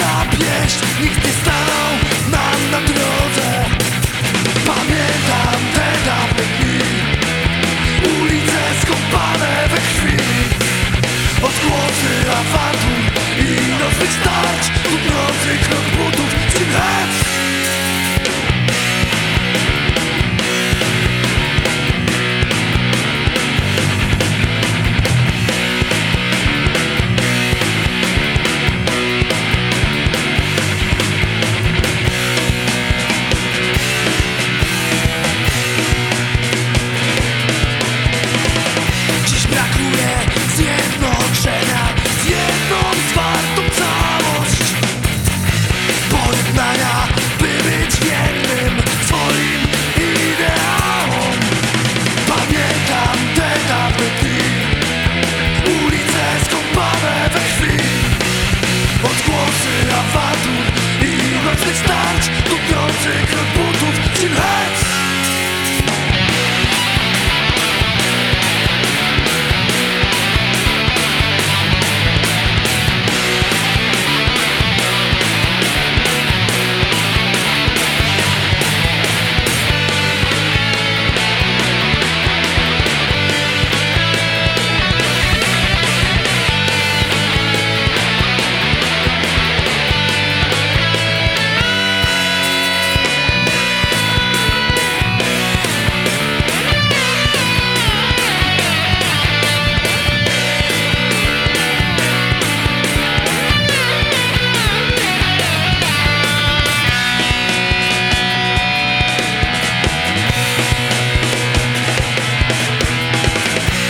zabierz Nikt nie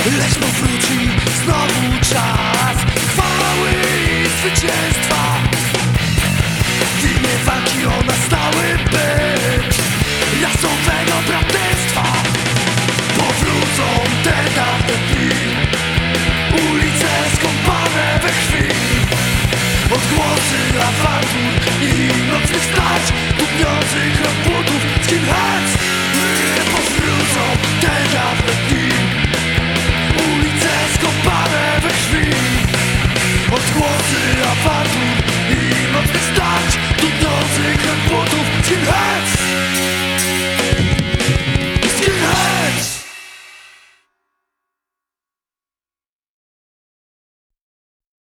Lecz powróci znowu czas. Chwały i zwycięstwa